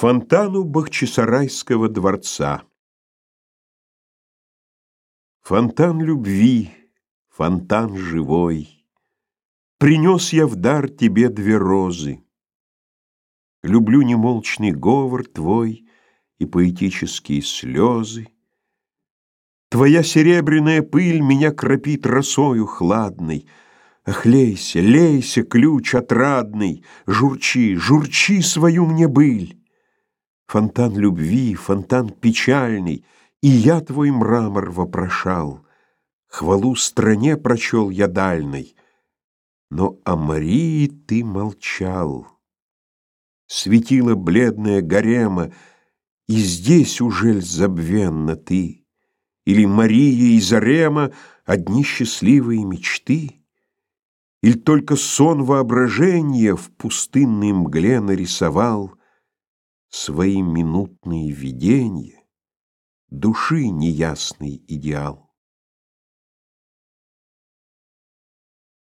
фонтану Бахчисарайского дворца. Фонтан любви, фонтан живой, Принес я в дар тебе две розы. Люблю немолчный говор твой И поэтические слезы. Твоя серебряная пыль Меня кропит росою хладной. Ах, лейся, лейся, ключ отрадный, Журчи, журчи свою мне быль фонтан любви, фонтан печальный, и я твой мрамор вопрошал. Хвалу стране прочел я дальной, но о Марии ты молчал. Светила бледная гарема, и здесь ужель забвенна ты? Или Мария и Зарема одни счастливые мечты? Или только сон воображения в пустынной мгле нарисовал свои минутные видения, души неясный идеал.